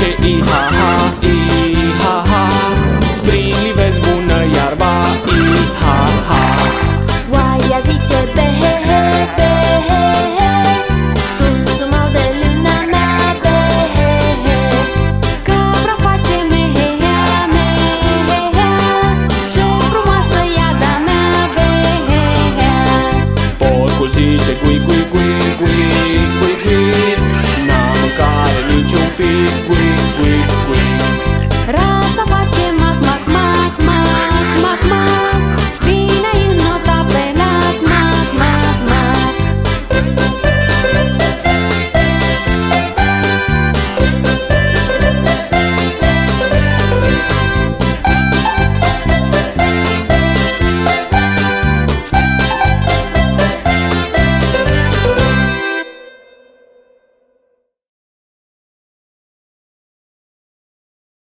face i-ha-ha, i-ha-ha. Prin livezi bună iarba, i-ha-ha. Oaia zice be-he-he, be-he-he Tulsul mau de luna mea, be-he-he Capra face me-he-hea, me-he-hea Ce frumoasă iada mea, be-he-hea Porcul zice cui-cui